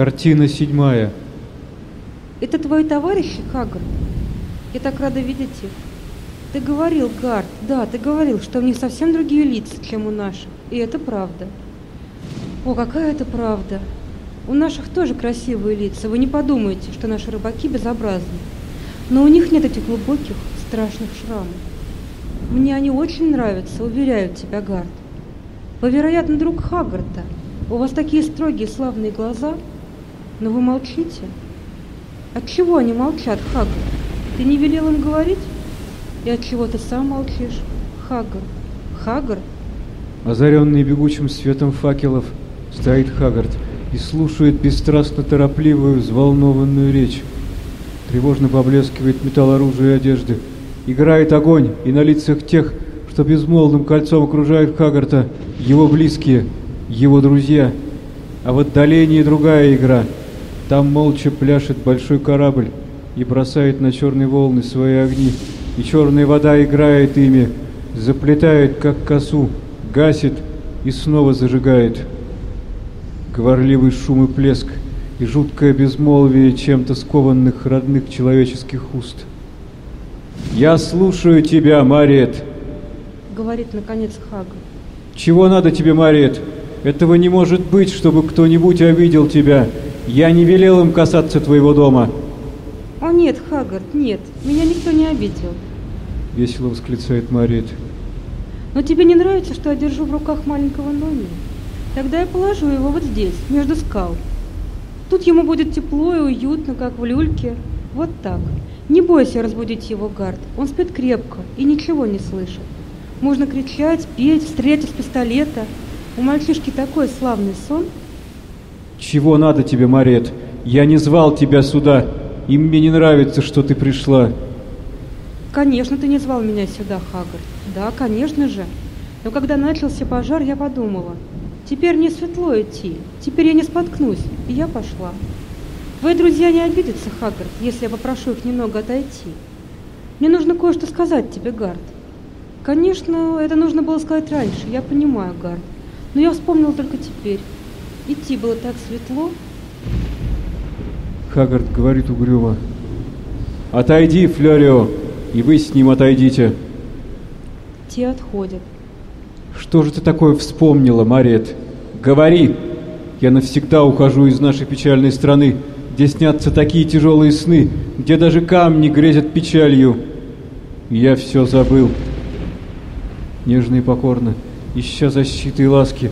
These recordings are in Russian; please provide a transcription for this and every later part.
Картина седьмая. Это твои товарищи, Хаггард? Я так рада видеть их. Ты говорил, Гард, да, ты говорил, что у них совсем другие лица, чем у наших. И это правда. О, какая это правда. У наших тоже красивые лица. Вы не подумайте, что наши рыбаки безобразны. Но у них нет этих глубоких, страшных шрамов. Мне они очень нравятся, уверяю тебя, Гард. Вы, вероятно, друг Хаггарта. У вас такие строгие славные глаза, но вы молчите. От чего они молчат, Хаггард? Ты не велел им говорить? И от чего ты сам молчишь, Хаггард? Хаггард? Озаренный бегучим светом факелов, стоит Хаггард и слушает бесстрастно торопливую, взволнованную речь. Тревожно поблескивает металл оружия и одежды. Играет огонь, и на лицах тех, что безмолвным кольцом окружают Хаггарта, его близкие, его друзья. А в отдалении другая игра. Там молча пляшет большой корабль и бросает на черные волны свои огни, и черная вода играет ими, заплетает, как косу, гасит и снова зажигает. Говорливый шум и плеск, и жуткое безмолвие чем-то скованных родных человеческих уст. «Я слушаю тебя, Мариет!» — говорит наконец Хага. «Чего надо тебе, Мариет? Этого не может быть, чтобы кто-нибудь обидел тебя. Я не велел им касаться твоего дома». «О нет, Хагард, нет, меня никто не обидел», — весело восклицает Мариет. «Но тебе не нравится, что я держу в руках маленького Номи? Тогда я положу его вот здесь, между скал. Тут ему будет тепло и уютно, как в люльке. Вот так. Не бойся разбудить его, Гард. Он спит крепко и ничего не слышит. Можно кричать, петь, стрелять из пистолета. У мальчишки такой славный сон. Чего надо тебе, Марет? Я не звал тебя сюда, и мне не нравится, что ты пришла. Конечно, ты не звал меня сюда, Хагард. Да, конечно же. Но когда начался пожар, я подумала, Теперь мне светло идти, теперь я не споткнусь, и я пошла. Твои друзья не обидятся, Хаггард, если я попрошу их немного отойти. Мне нужно кое-что сказать тебе, Гард. Конечно, это нужно было сказать раньше, я понимаю, Гард. Но я вспомнил только теперь. Идти было так светло. Хаггард говорит угрюмо. «Отойди, Флорио, и вы с ним отойдите». Те отходят. Что же ты такое вспомнила, Марет? Говори! Я навсегда ухожу из нашей печальной страны, где снятся такие тяжелые сны, где даже камни грезят печалью. я все забыл. Нежно и покорно, ища защиты и ласки,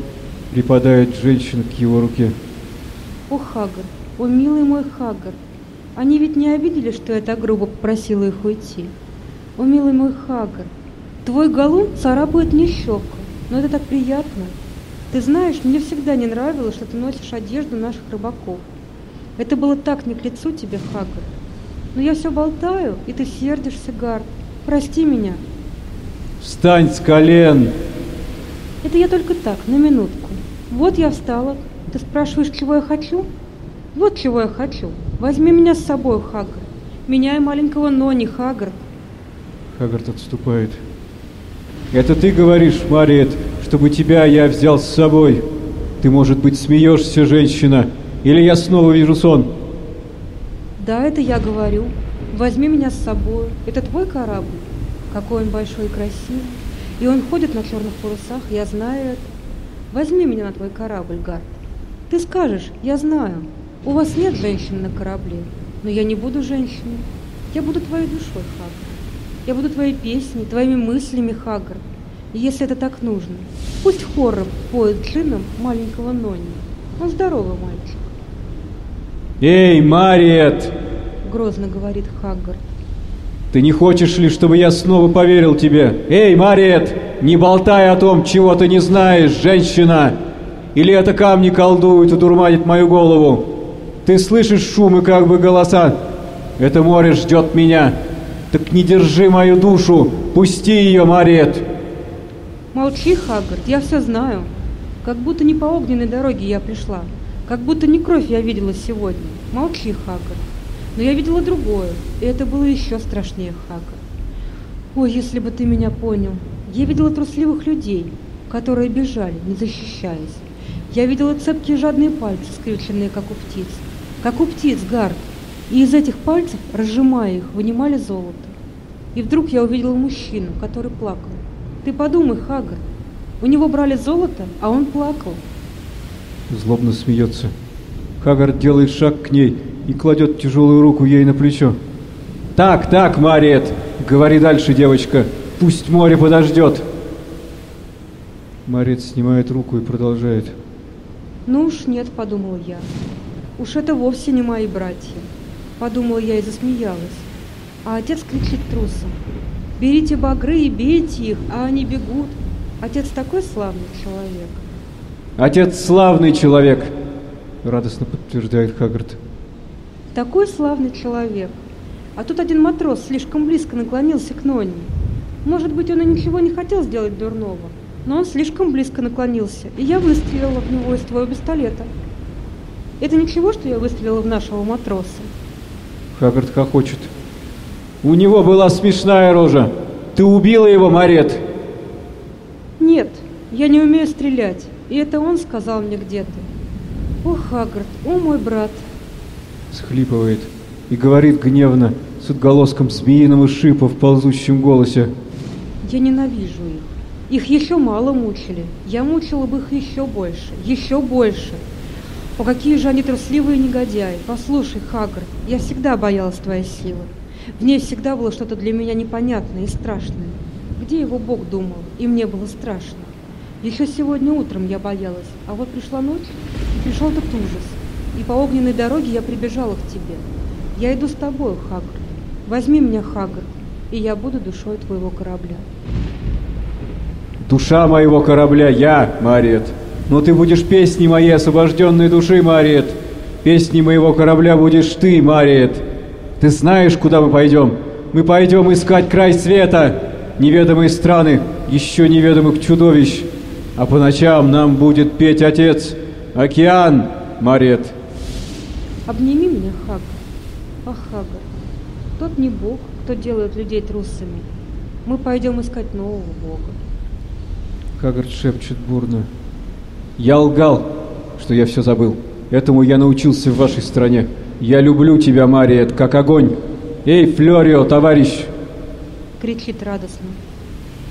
припадает женщина к его руке. О, Хагар, о, милый мой Хагар, они ведь не обидели, что я так грубо попросила их уйти. О, милый мой Хагар, твой галун царапает мне щеку. Но это так приятно. Ты знаешь, мне всегда не нравилось, что ты носишь одежду наших рыбаков. Это было так не к лицу тебе, Хаггар. Но я все болтаю, и ты сердишься, Гард. Прости меня. Встань с колен! Это я только так, на минутку. Вот я встала. Ты спрашиваешь, чего я хочу? Вот чего я хочу. Возьми меня с собой, Хаггар. Меня и маленького Нони, Хаггард. Хаггард отступает. Это ты говоришь, Мариет, чтобы тебя я взял с собой. Ты, может быть, смеешься, женщина, или я снова вижу сон? Да, это я говорю. Возьми меня с собой. Это твой корабль. Какой он большой и красивый. И он ходит на черных парусах, я знаю это. Возьми меня на твой корабль, Гард. Ты скажешь, я знаю, у вас нет женщины на корабле, но я не буду женщиной. Я буду твоей душой, Хаггард. Я буду твоей песней, твоими мыслями, Хаггард. И если это так нужно, пусть хором поет джином маленького Нонни. Он здоровый мальчик. «Эй, Мариет!» — грозно говорит Хаггард. «Ты не хочешь ли, чтобы я снова поверил тебе? Эй, Мариет, не болтай о том, чего ты не знаешь, женщина! Или это камни колдуют и дурманят мою голову? Ты слышишь шум и как бы голоса? Это море ждет меня!» Так не держи мою душу! Пусти ее, Марет! Молчи, Хаггард, я все знаю. Как будто не по огненной дороге я пришла. Как будто не кровь я видела сегодня. Молчи, Хаггард. Но я видела другое, и это было еще страшнее, Хаггард. Ой, если бы ты меня понял. Я видела трусливых людей, которые бежали, не защищаясь. Я видела цепкие жадные пальцы, скрюченные, как у птиц. Как у птиц, Гард. И из этих пальцев, разжимая их, вынимали золото. И вдруг я увидела мужчину, который плакал. Ты подумай, Хагард, у него брали золото, а он плакал. Злобно смеется. Хагард делает шаг к ней и кладет тяжелую руку ей на плечо. «Так, так, Мариет, говори дальше, девочка, пусть море подождет!» Мариет снимает руку и продолжает. Ну уж нет, подумал я. Уж это вовсе не мои братья. Подумала я и засмеялась. А отец кричит трусом. Берите багры и бейте их, а они бегут. Отец такой славный человек. Отец славный человек, радостно подтверждает Хаггард. Такой славный человек. А тут один матрос слишком близко наклонился к Нонне. Может быть, он и ничего не хотел сделать дурного, но он слишком близко наклонился, и я выстрелила в него из твоего пистолета. Это ничего, что я выстрелила в нашего матроса? Хаггард хохочет. У него была смешная рожа. Ты убила его, Марет? Нет, я не умею стрелять. И это он сказал мне где-то. О, Хаггард, о, мой брат. Схлипывает и говорит гневно, с отголоском змеиного шипа в ползущем голосе. Я ненавижу их. Их еще мало мучили. Я мучила бы их еще больше, еще больше. О, какие же они трусливые негодяи. Послушай, Хаггард, я всегда боялась твоей силы. В ней всегда было что-то для меня непонятное и страшное. Где его Бог думал, и мне было страшно. Еще сегодня утром я боялась, а вот пришла ночь, и пришел этот ужас. И по огненной дороге я прибежала к тебе. Я иду с тобой, Хаггард. Возьми меня, Хаггард, и я буду душой твоего корабля. Душа моего корабля я, Мариет. Но ты будешь песней моей освобожденной души, Мариет. Песней моего корабля будешь ты, Мариет. Ты знаешь, куда мы пойдем? Мы пойдем искать край света, неведомые страны, еще неведомых чудовищ. А по ночам нам будет петь Отец, океан, Марет. Обними меня, Хагар. Ах, Хагар, тот не Бог, кто делает людей трусами. Мы пойдем искать нового Бога. Хагард шепчет бурно. Я лгал, что я все забыл. Этому я научился в вашей стране. Я люблю тебя, Мариет, как огонь. Эй, Флорио, товарищ! Кричит радостно.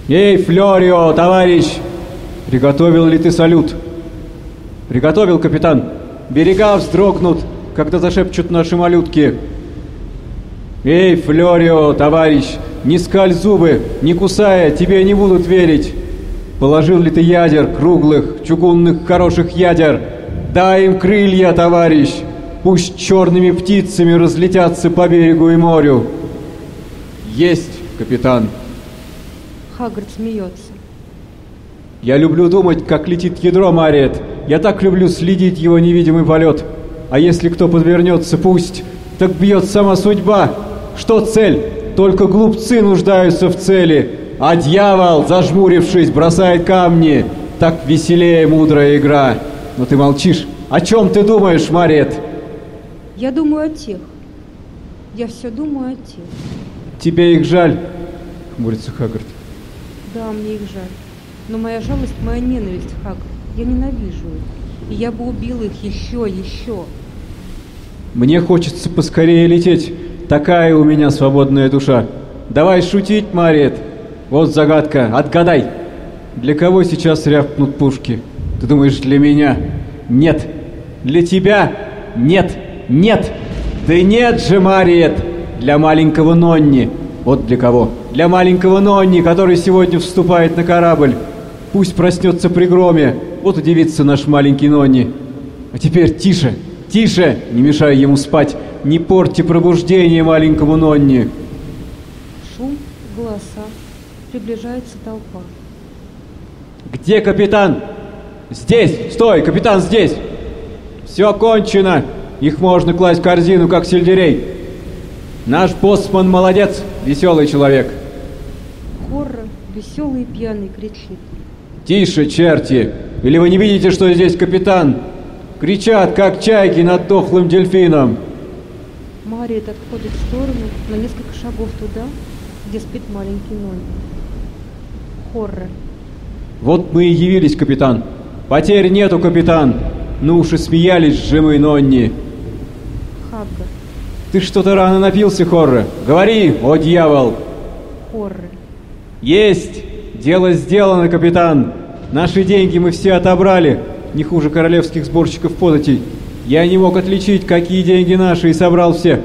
Эй, Флорио, товарищ! Приготовил ли ты салют? Приготовил, капитан. Берега вздрогнут, когда зашепчут наши малютки. Эй, Флорио, товарищ, не скаль зубы, не кусая, тебе не будут верить. Положил ли ты ядер, круглых, чугунных, хороших ядер? Дай им крылья, товарищ! Пусть черными птицами разлетятся по берегу и морю. Есть, капитан. Хаггард смеется. Я люблю думать, как летит ядро, Мариет. Я так люблю следить его невидимый полет. А если кто подвернется, пусть. Так бьет сама судьба. Что цель? Только глупцы нуждаются в цели. А дьявол, зажмурившись, бросает камни. Так веселее мудрая игра. Но ты молчишь. О чем ты думаешь, Марет? Я думаю о тех. Я все думаю о тех. Тебе их жаль, хмурится Хаггард. Да, мне их жаль. Но моя жалость, моя ненависть, Хаггард. Я ненавижу их. И я бы убил их еще, еще. Мне хочется поскорее лететь. Такая у меня свободная душа. Давай шутить, Мариет. Вот загадка, отгадай. Для кого сейчас рявкнут пушки? Ты думаешь, для меня? Нет. Для тебя? Нет. Нет. Да нет же, Мариет. Для маленького Нонни. Вот для кого? Для маленького Нонни, который сегодня вступает на корабль. Пусть проснется при громе. Вот удивится наш маленький Нонни. А теперь тише, тише, не мешай ему спать. Не порти пробуждение маленькому Нонни. Шум, голоса, приближается толпа. Где капитан? Здесь! Стой, капитан здесь! Все кончено! Их можно класть в корзину, как сельдерей. Наш боссман молодец, веселый человек. Хорра, веселый и пьяный, кричит. Тише, черти! Или вы не видите, что здесь капитан? Кричат, как чайки над дохлым дельфином. Мариет отходит в сторону на несколько шагов туда, где спит маленький Нонни. Хоррор. Вот мы и явились, капитан. Потерь нету, капитан. Ну уж и смеялись же мы, Нонни. Хаггард. Ты что-то рано напился, Хорре. Говори, о дьявол. Хорры. Есть! Дело сделано, капитан. Наши деньги мы все отобрали, не хуже королевских сборщиков податей. Я не мог отличить, какие деньги наши, и собрал все.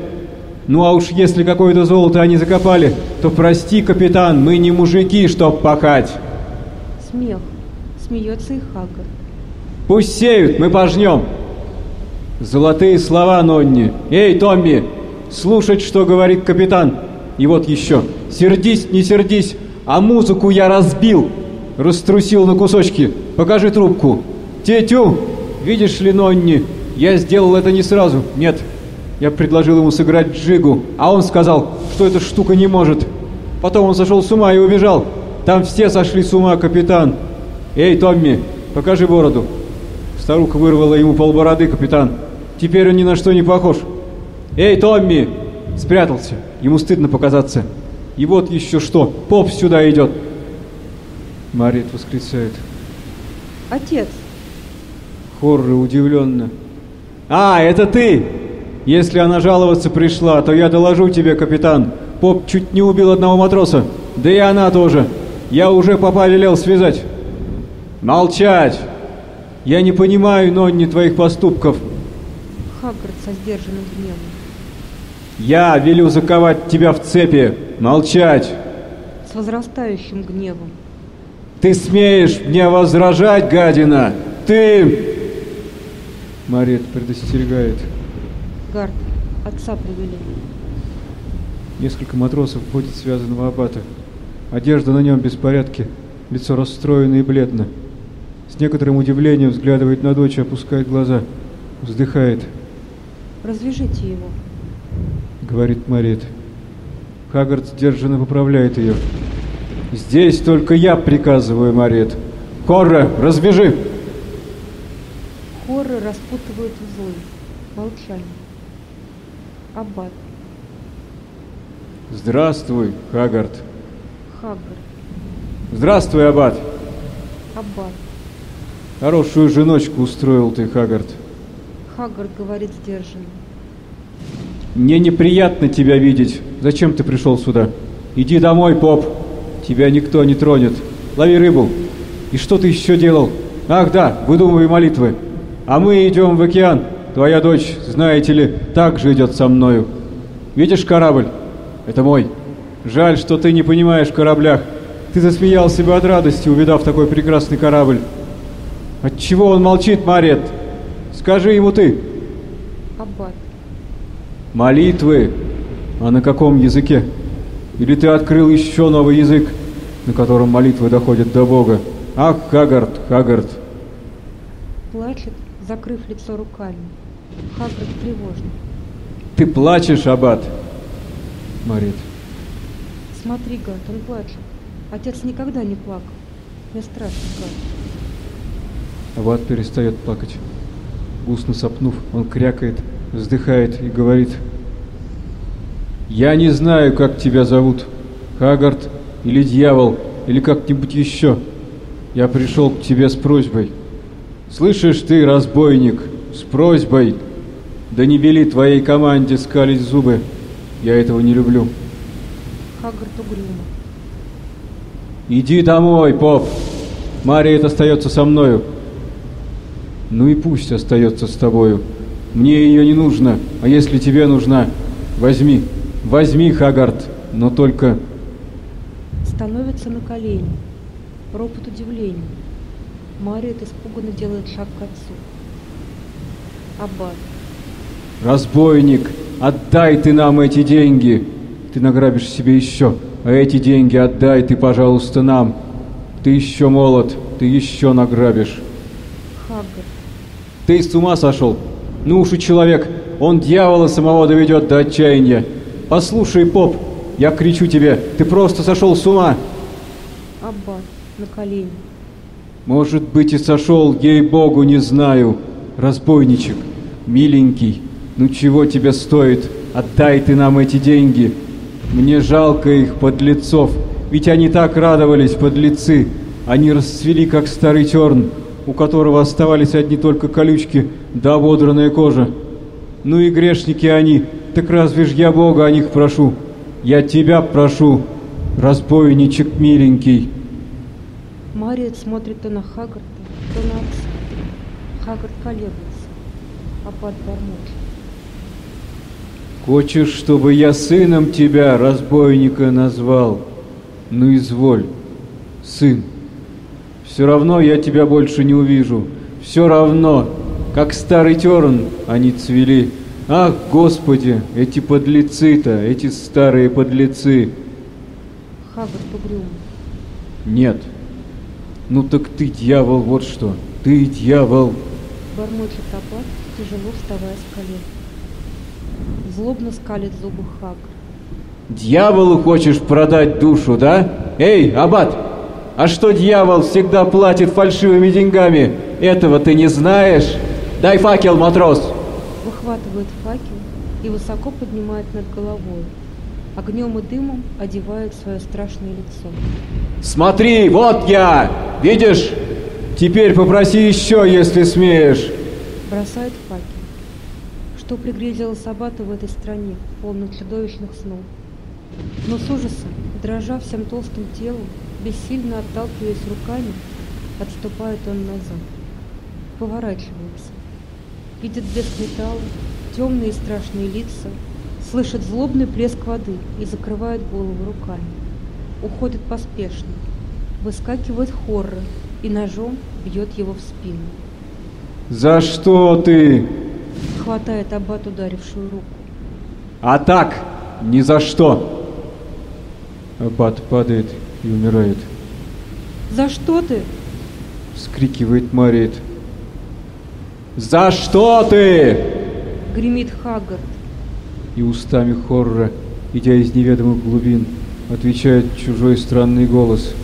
Ну а уж если какое-то золото они закопали, то прости, капитан, мы не мужики, чтоб пахать. Смех. Смеется и Хаггард. Пусть сеют, мы пожнем. Золотые слова, Нонни. Эй, Томми, слушать, что говорит капитан. И вот еще. Сердись, не сердись, а музыку я разбил. Раструсил на кусочки. Покажи трубку. Тетю, видишь ли, Нонни, я сделал это не сразу. Нет, я предложил ему сыграть джигу, а он сказал, что эта штука не может. Потом он сошел с ума и убежал. Там все сошли с ума, капитан. Эй, Томми, покажи бороду. Старуха вырвала ему полбороды, капитан. Теперь он ни на что не похож. Эй, Томми! Спрятался. Ему стыдно показаться. И вот еще что. Поп сюда идет. Марит восклицает. Отец. Хорры удивленно. А, это ты! Если она жаловаться пришла, то я доложу тебе, капитан. Поп чуть не убил одного матроса. Да и она тоже. Я уже попа велел связать. Молчать! Я не понимаю, Нонни, твоих поступков. Хаггард со сдержанным гневом. Я велю заковать тебя в цепи. Молчать! С возрастающим гневом. Ты смеешь мне возражать, гадина? Ты... Марет предостерегает. Гард. Отца привели. Несколько матросов вводят связанного аббата. Одежда на нем в беспорядке, лицо расстроено и бледно. С некоторым удивлением взглядывает на дочь и опускает глаза. Вздыхает. Развяжите его. Говорит Марит. Хаггард сдержанно поправляет ее. Здесь только я приказываю, Марит. Корра, развяжи! Хорры распутывают узлы. Молчание. Аббат. Здравствуй, Хаггард. Хаггард. Здравствуй, Аббат. Аббат. Хорошую женочку устроил ты, Хаггард. Хаггард говорит сдержанно. Мне неприятно тебя видеть. Зачем ты пришел сюда? Иди домой, поп. Тебя никто не тронет. Лови рыбу. И что ты еще делал? Ах да, выдумывай молитвы. А мы идем в океан. Твоя дочь, знаете ли, также идет со мною. Видишь корабль? Это мой. Жаль, что ты не понимаешь в кораблях. Ты засмеялся бы от радости, увидав такой прекрасный корабль. Отчего он молчит, Марет? Скажи ему ты. Аббат. Молитвы. А на каком языке? Или ты открыл еще новый язык, на котором молитвы доходят до Бога? Ах, Хагард, Хагард. Плачет, закрыв лицо руками. Хаггард тревожно. Ты плачешь, Аббат? Марит. Смотри, Гард, он плачет. Отец никогда не плакал. Мне страшно, Гард. Аббат перестает плакать. Густно сопнув, он крякает, вздыхает и говорит. «Я не знаю, как тебя зовут. Хагард или дьявол, или как-нибудь еще. Я пришел к тебе с просьбой. Слышишь ты, разбойник, с просьбой. Да не вели твоей команде скалить зубы. Я этого не люблю. Хаггард угрюмо. Иди домой, поп. Мариет остается со мною. Ну и пусть остается с тобою. Мне ее не нужно, а если тебе нужна, возьми, возьми, Хагард, но только... Становится на колени. Ропот удивления. Мариет испуганно делает шаг к отцу. Аббат. Разбойник, отдай ты нам эти деньги. Ты награбишь себе еще, а эти деньги отдай ты, пожалуйста, нам. Ты еще молод, ты еще награбишь. Хаггард. Ты с ума сошел? Ну уж и человек, он дьявола самого доведет до отчаяния. Послушай, поп, я кричу тебе, ты просто сошел с ума. Аббат. На колени. Может быть и сошел, ей-богу, не знаю. Разбойничек, миленький, ну чего тебе стоит? Отдай ты нам эти деньги. Мне жалко их, подлецов, ведь они так радовались, подлецы. Они расцвели, как старый терн. у которого оставались одни только колючки да ободранная кожа. Ну и грешники они, так разве ж я Бога о них прошу? Я тебя прошу, разбойничек миленький. Мариет смотрит то на Хагарта, то на отца. Хагард колеблется. Аббат бормочет. Хочешь, чтобы я сыном тебя, разбойника, назвал? Ну изволь, сын. Все равно я тебя больше не увижу. Все равно, как старый терн они цвели. Ах, Господи, эти подлецы-то, эти старые подлецы. Хагард угрюм. Нет. Ну так ты дьявол, вот что. Ты дьявол. Бормочет Аббат, тяжело вставая с колен. Злобно скалит зубы Хагард. Дьяволу хочешь продать душу, да? Эй, аббат, а что дьявол всегда платит фальшивыми деньгами? Этого ты не знаешь? Дай факел, матрос. Выхватывает факел и высоко поднимает над головой. Огнем и дымом одевает свое страшное лицо. Смотри, вот я! Видишь? Теперь попроси еще, если смеешь. Бросает факел. Что пригрезилось Аббату в этой стране, полной чудовищных снов? Но с ужасом, дрожа всем толстым телом, бессильно отталкиваясь руками, отступает он назад. Поворачивается. Видит блеск металла, темные и страшные лица, слышит злобный плеск воды и закрывает голову руками. Уходит поспешно. Выскакивает хоррор и ножом бьет его в спину. За что ты? Хватает аббат ударившую руку. А так, ни за что. Аббат падает и умирает. За что ты? Вскрикивает Мариет. За что ты? Гремит Хаггард. И устами хоррора, идя из неведомых глубин, отвечает чужой странный голос.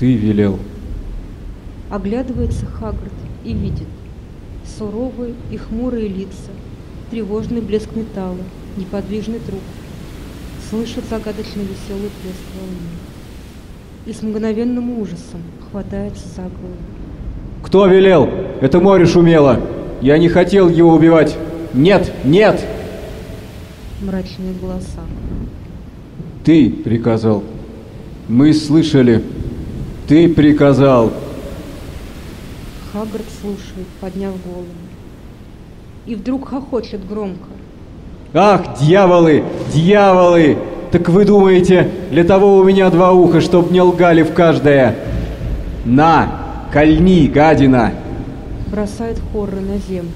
Ты велел. Оглядывается Хаггард и видит суровые и хмурые лица, тревожный блеск металла, неподвижный труп. Слышит загадочно веселый плеск волны. И с мгновенным ужасом хватается за голову. Кто велел? Это море шумело. Я не хотел его убивать. Нет, нет! Мрачные голоса. Ты приказал. Мы слышали. Ты приказал. Хаггард слушает, подняв голову. И вдруг хохочет громко. Ах, дьяволы, дьяволы! Так вы думаете, для того у меня два уха, чтоб не лгали в каждое? На, кольни, гадина! Бросает хоррор на землю.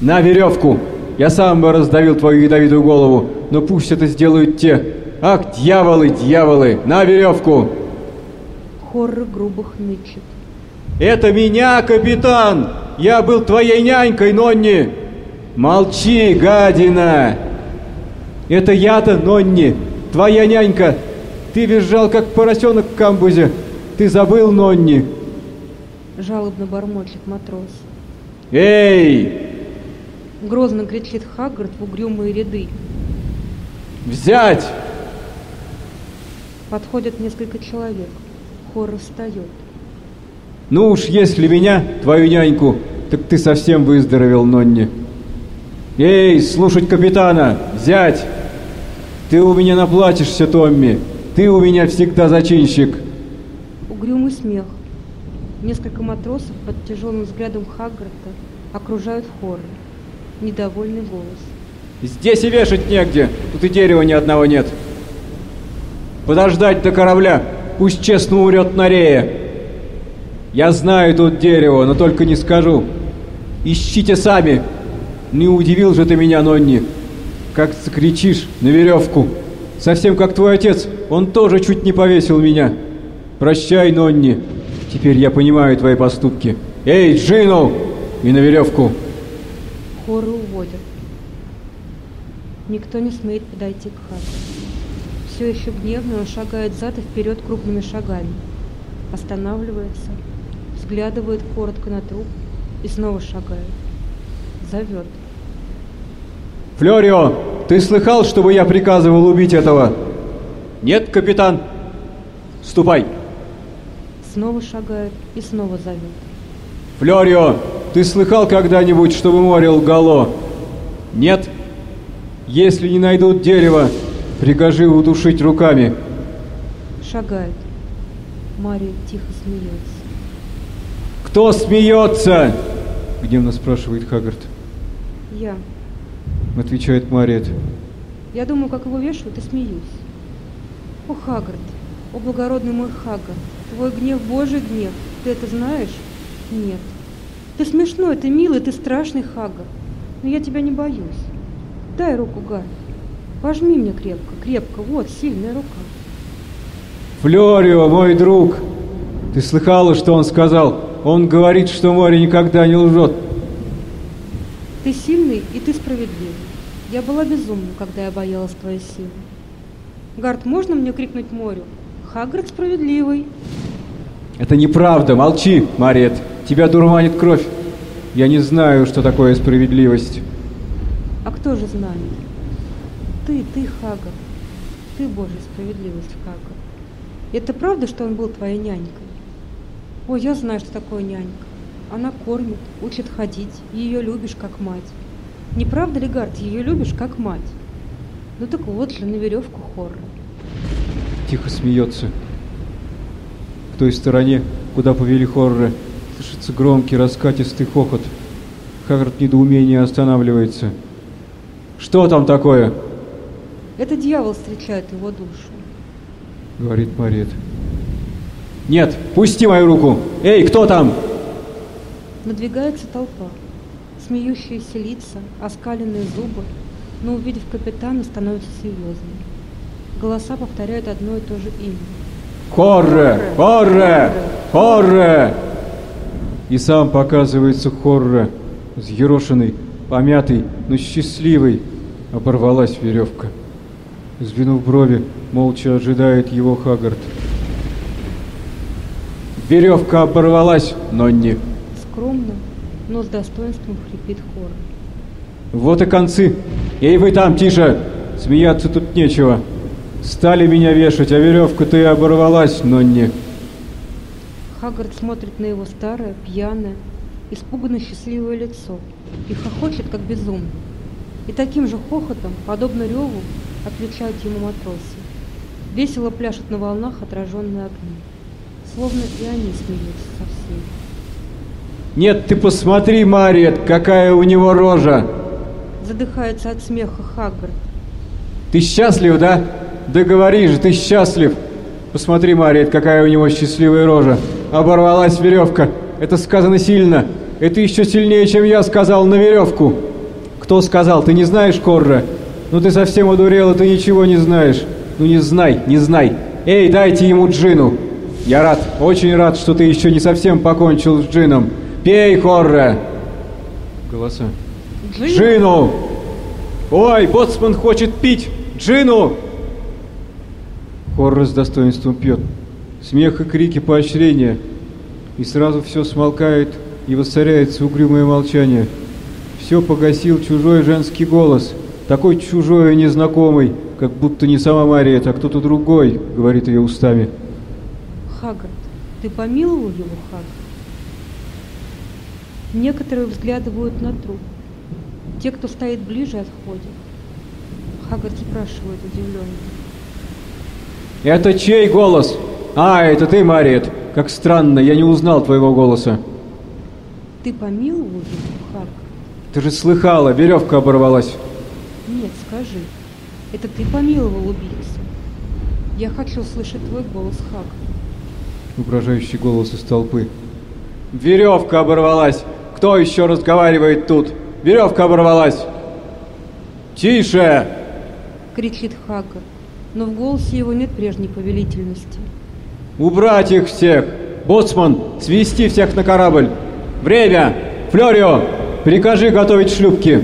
На веревку! Я сам бы раздавил твою ядовитую голову, но пусть это сделают те. Ах, дьяволы, дьяволы, на веревку! Хоррор грубо хнычет. Это меня, капитан! Я был твоей нянькой, Нонни! Молчи, гадина! Это я-то, Нонни, твоя нянька! Ты визжал, как поросенок в камбузе! Ты забыл, Нонни? Жалобно бормочет матрос. Эй! Грозно кричит Хаггард в угрюмые ряды. Взять! Подходят несколько человек. Хоррор встает. Ну уж если меня, твою няньку, так ты совсем выздоровел, Нонни. Эй, слушать капитана! Взять! Ты у меня наплачешься, Томми! Ты у меня всегда зачинщик! Угрюмый смех. Несколько матросов под тяжелым взглядом Хаггарта окружают хоррор. Недовольный голос. Здесь и вешать негде, тут и дерева ни одного нет. Подождать до корабля, пусть честно умрет на рее. Я знаю тут дерево, но только не скажу. Ищите сами. Не удивил же ты меня, Нонни. Как закричишь на веревку. Совсем как твой отец, он тоже чуть не повесил меня. Прощай, Нонни. Теперь я понимаю твои поступки. Эй, Джину! И на веревку. Хоры уводят. Никто не смеет подойти к хату. Все еще гневно он шагает зад и вперед крупными шагами. Останавливается, взглядывает коротко на труп и снова шагает. Зовет. Флорио, ты слыхал, чтобы я приказывал убить этого? Нет, капитан. Ступай. Снова шагает и снова зовет. Флорио, ты слыхал когда-нибудь, чтобы море лгало? Нет? Если не найдут дерево, прикажи удушить руками. Шагает. Мария тихо смеется. Кто смеется? Гневно спрашивает Хаггард. Я. Отвечает Мариет. Я думаю, как его вешают, и смеюсь. О, Хаггард, о, благородный мой Хаггард, твой гнев Божий гнев, ты это знаешь? Нет. Ты смешной, ты милый, ты страшный, Хаггард. Но я тебя не боюсь. Дай руку, Гард. Пожми мне крепко, крепко, вот, сильная рука. Флорио, мой друг, ты слыхала, что он сказал? Он говорит, что море никогда не лжет. Ты сильный, и ты справедливый. Я была безумна, когда я боялась твоей силы. Гард, можно мне крикнуть морю? Хаггард справедливый. Это неправда, молчи, Мариет. Тебя дурманит кровь. Я не знаю, что такое справедливость. А кто же знает? Ты, ты, Хаггард. Ты Божья справедливость, Хаггард. Это правда, что он был твоей нянькой? Ой, я знаю, что такое нянька. Она кормит, учит ходить, и ее любишь как мать. Не правда ли, Гард, ее любишь как мать? Ну так вот же, на веревку хоррор. Тихо смеется. Той стороне, куда повели хорроры, слышится громкий раскатистый хохот. Хаггард недоумение останавливается. «Что там такое?» Это дьявол встречает его душу. Говорит Марет. «Нет, пусти мою руку! Эй, кто там?» Надвигается толпа. Смеющиеся лица, оскаленные зубы, но, увидев капитана, становятся серьезными. Голоса повторяют одно и то же имя. «Хорре! Хорре! Хорре!» И сам показывается Хорре, взъерошенный, помятый, но счастливый. Оборвалась веревка. Сдвинув брови, молча ожидает его Хаггард. Веревка оборвалась, но не... Скромно, но с достоинством хрипит хор. Вот и концы. Эй, вы там, тише! Смеяться тут нечего. Стали меня вешать, а веревка-то и оборвалась, но не... Хаггард смотрит на его старое, пьяное, испуганно счастливое лицо и хохочет, как безумный. И таким же хохотом, подобно реву, отвечают ему матросы. Весело пляшут на волнах отраженные огни. Словно и они смеются со всеми. Нет, ты посмотри, Мариет, какая у него рожа! Задыхается от смеха Хаггард. Ты счастлив, да? Да говори же, ты счастлив! Посмотри, Мариет, какая у него счастливая рожа! Оборвалась веревка! Это сказано сильно! Это еще сильнее, чем я сказал на веревку! Кто сказал? Ты не знаешь, Корра? Ну ты совсем одурела, ты ничего не знаешь. Ну не знай, не знай. Эй, дайте ему джину. Я рад, очень рад, что ты еще не совсем покончил с джином. Пей, Хорре! Голоса. Джин? Джину! Ой, боцман хочет пить! Джину! Хорре с достоинством пьет. Смех и крики поощрения. И сразу все смолкает и воцаряется угрюмое молчание. Все погасил чужой женский голос. Такой чужой и незнакомый, как будто не сама Мария, а кто-то другой, говорит ее устами. Хаггард, ты помиловал его, Хаггард? Некоторые взглядывают на труп. Те, кто стоит ближе, отходят. Хаггард спрашивает удивленно. Это чей голос? А, это ты, Мариет. Как странно, я не узнал твоего голоса. Ты помиловал его, Хаггард? Ты же слыхала, веревка оборвалась. Нет, скажи. Это ты помиловал убийцу? Я хочу слышать твой голос, Хаггард. Угрожающий голос из толпы. Веревка оборвалась. Кто еще разговаривает тут? Веревка оборвалась. Тише! Кричит Хаггард, но в голосе его нет прежней повелительности. Убрать их всех! Боцман, свести всех на корабль! Время! Флорио, прикажи готовить шлюпки!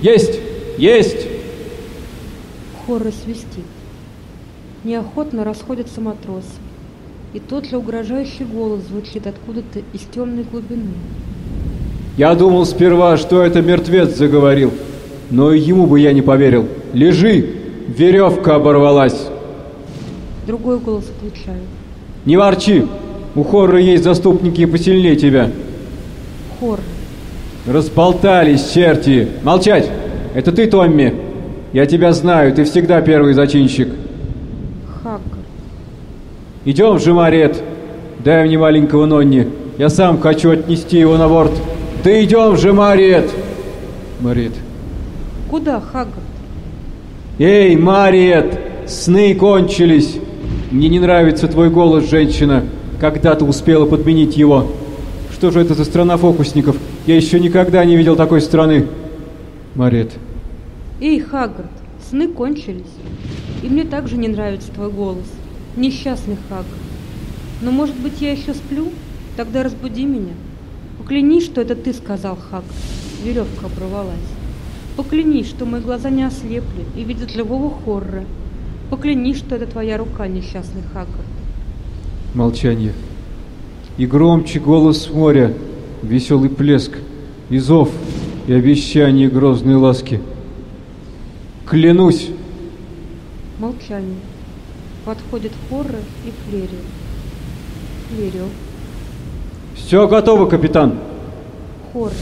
Есть! Есть! Хоррор свистит. Неохотно расходятся матросы. И тот же угрожающий голос звучит откуда-то из темной глубины. Я думал сперва, что это мертвец заговорил, но ему бы я не поверил. Лежи! Веревка оборвалась! Другой голос отвечает. Не ворчи! У Хоррора есть заступники посильнее тебя. Хоррор. Разболтались, черти! Молчать! Это ты, Томми? Я тебя знаю, ты всегда первый зачинщик. Хаггард. Идем же, Марет. Дай мне маленького Нонни. Я сам хочу отнести его на борт. Да идем же, Марет! Марет. Куда, Хаггард? Эй, Марет! Сны кончились! Мне не нравится твой голос, женщина. Когда-то успела подменить его. Что же это за страна фокусников? Я еще никогда не видел такой страны. Марет. Эй, Хаггард, сны кончились. И мне также не нравится твой голос. Несчастный Хаггард. Но может быть я еще сплю? Тогда разбуди меня. Поклянись, что это ты сказал, Хаггард. Веревка оборвалась. Поклянись, что мои глаза не ослепли и видят живого хоррора. Поклянись, что это твоя рука, несчастный Хаггард. Молчание. И громче голос моря, веселый плеск, и зов, и обещание грозной ласки. Клянусь! Молчание. Подходит Хоррор и Флерио. Флерио. Все готово, капитан. Хоррор.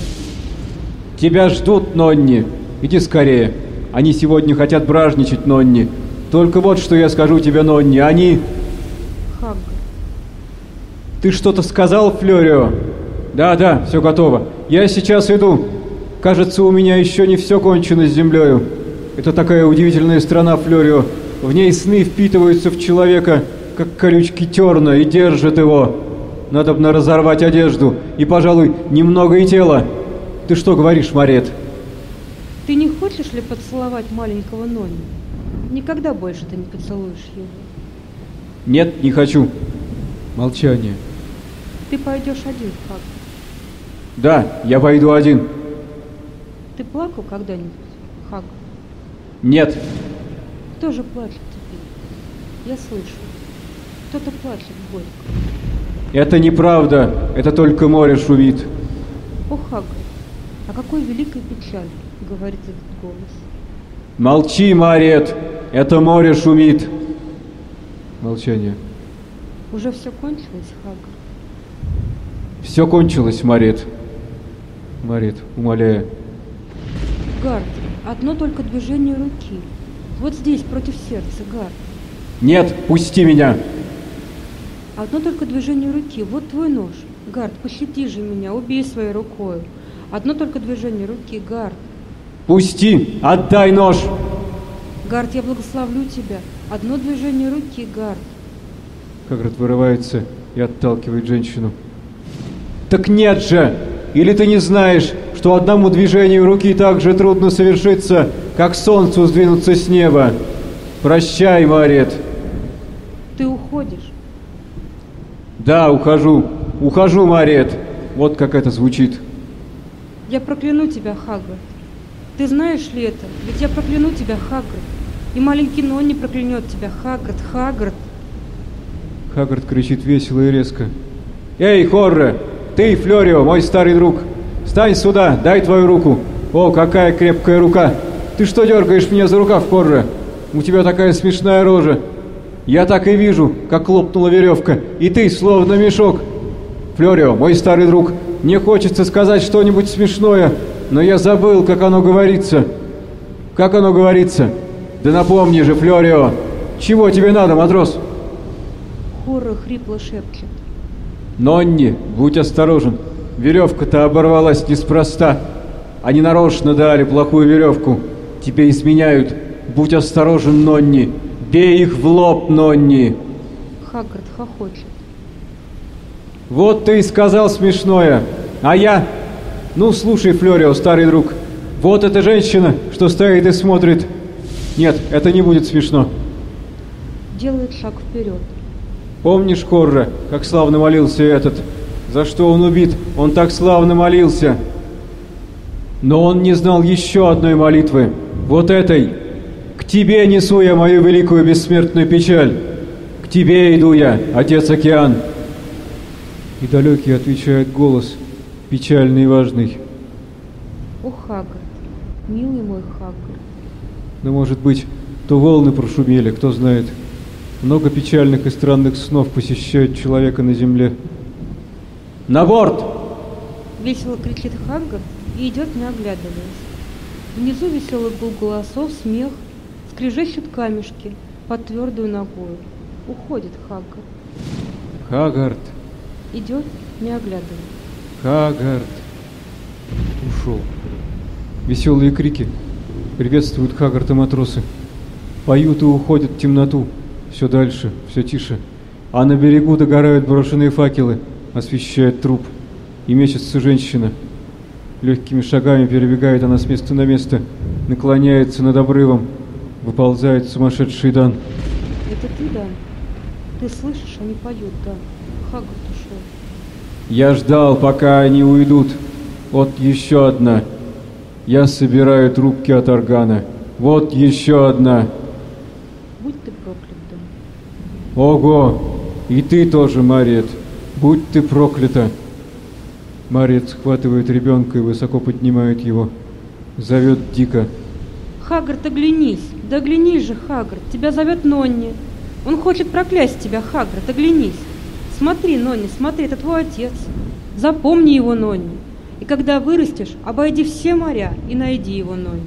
Тебя ждут, Нонни. Иди скорее. Они сегодня хотят бражничать, Нонни. Только вот что я скажу тебе, Нонни. Они... Хаггард. Ты что-то сказал, Флёрио? Да, да, все готово. Я сейчас иду. Кажется, у меня еще не все кончено с землею. Это такая удивительная страна, Флёрио. В ней сны впитываются в человека, как колючки терна, и держат его. Надо бы разорвать одежду, и, пожалуй, немного и тело. Ты что говоришь, Марет? Ты не хочешь ли поцеловать маленького Нонни? Никогда больше ты не поцелуешь его. Нет, не хочу. Молчание. Ты пойдешь один, Хаггард. Да, я пойду один. Ты плакал когда-нибудь, Хаггард? Нет. Кто же плачет теперь? Я слышу. Кто-то плачет горько. Это неправда. Это только море шумит. О, Хаггард, о какой великой печали, говорит этот голос. Молчи, Марет. Это море шумит. Молчание. Уже все кончилось, Хаггард? Все кончилось, Марет. Марет, умоляю. Гард, одно только движение руки. Вот здесь, против сердца, Гард. Нет, пусти меня. Одно только движение руки. Вот твой нож. Гард, пощади же меня, убей своей рукой. Одно только движение руки, Гард. Пусти, отдай нож. Гард, я благословлю тебя. Одно движение руки, Гард. Хагрид вырывается и отталкивает женщину. Так нет же! Или ты не знаешь, что одному движению руки так же трудно совершиться, как солнцу сдвинуться с неба? Прощай, Марет. Ты уходишь. Да, ухожу. Ухожу, Марет. Вот как это звучит. Я прокляну тебя, Хаггард. Ты знаешь ли это? Ведь я прокляну тебя, Хаггард. И маленький Нонни проклянет тебя, Хаггард, Хаггард. Хаггард кричит весело и резко. «Эй, Хорре! Ты, Флёрио, мой старый друг! Стань сюда, дай твою руку! О, какая крепкая рука! Ты что дергаешь меня за рукав, Хорре? У тебя такая смешная рожа! Я так и вижу, как лопнула веревка, и ты словно мешок! Флёрио, мой старый друг, мне хочется сказать что-нибудь смешное, но я забыл, как оно говорится. Как оно говорится? Да напомни же, Флёрио! Чего тебе надо, матрос?» Хоррор хрипло шепчет. Нонни, будь осторожен. Веревка-то оборвалась неспроста. Они нарочно дали плохую веревку. Тебе изменяют. Будь осторожен, Нонни. Бей их в лоб, Нонни. Хаггард хохочет. Вот ты и сказал смешное. А я... Ну, слушай, Флорио, старый друг. Вот эта женщина, что стоит и смотрит. Нет, это не будет смешно. Делает шаг вперед. Помнишь, Хорра, как славно молился этот? За что он убит? Он так славно молился. Но он не знал еще одной молитвы. Вот этой. К тебе несу я мою великую бессмертную печаль. К тебе иду я, Отец Океан. И далекий отвечает голос, печальный и важный. О, Хаггард, милый мой Хаггард. Но, может быть, то волны прошумели, кто знает. Много печальных и странных снов посещают человека на земле. «На борт!» Весело кричит Хаггард и идет, не оглядываясь. Внизу веселый гул голосов, смех, скрежещут камешки под твердую ногою. Уходит Хаггард. Хагард, Идет, не оглядываясь. Хагард. Ушел. Веселые крики приветствуют Хагарта матросы. Поют и уходят в темноту. Все дальше, все тише. А на берегу догорают брошенные факелы, освещает труп. И мечется женщина. Легкими шагами перебегает она с места на место, наклоняется над обрывом, выползает сумасшедший Дан. Это ты, Дан? Ты слышишь, они поют, Дан. Хаггард ушел. Я ждал, пока они уйдут. Вот еще одна. Я собираю трубки от органа. Вот еще одна. Будь ты проклят, Дан. Ого! И ты тоже, Мариет. Будь ты проклята. Мариет схватывает ребенка и высоко поднимает его. Зовет дико. Хаггард, оглянись! Да оглянись же, Хаггард! Тебя зовет Нонни! Он хочет проклясть тебя, Хаггард, оглянись! Смотри, Нонни, смотри, это твой отец! Запомни его, Нонни! И когда вырастешь, обойди все моря и найди его, Нонни.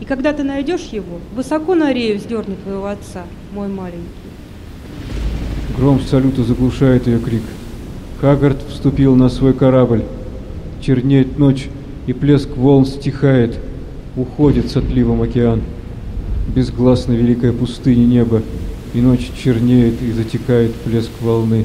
И когда ты найдешь его, высоко на рею вздерни твоего отца, мой маленький. Гром салюта заглушает ее крик. Хаггард вступил на свой корабль. Чернеет ночь, и плеск волн стихает. Уходит с отливом океан. Безгласно великая пустыня неба, и ночь чернеет и затекает плеск волны.